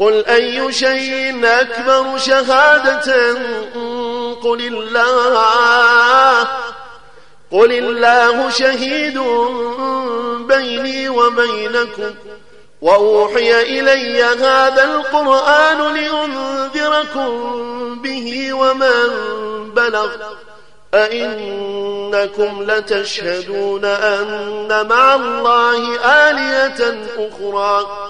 قل أي شيء أكبر شهادة؟ قل الله. قل الله شهيد بيني وبينكم. وأوحي إلي هذا القرآن لأنذركم به ومن بلغ. أئنكم لتشهدون أن مع الله آلية أخرى.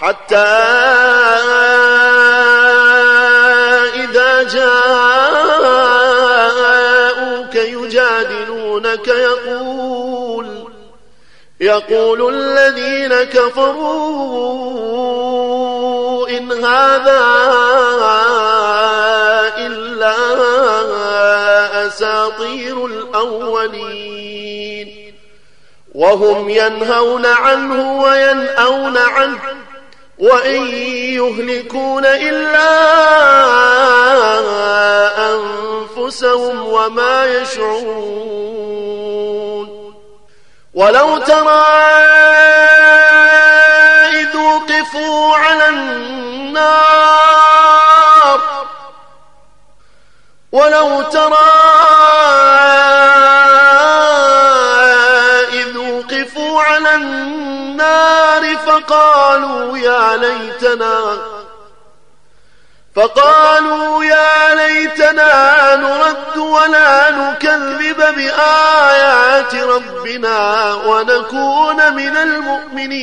حتى إذا جاءوك يجادلونك يقول يقول الذين كفروا إن هذا إلا أساطير الأولين. وهم ينهون عنه وينأون عنه. وإن يهلكون إلا أنفسهم وما يشعرون ولو ترى إذ وقفوا على النار ولو ترى فقالوا يا ليتنا فقالوا يا ليتنا نرد ولا نكذب بآيات ربنا ونكون من المؤمنين.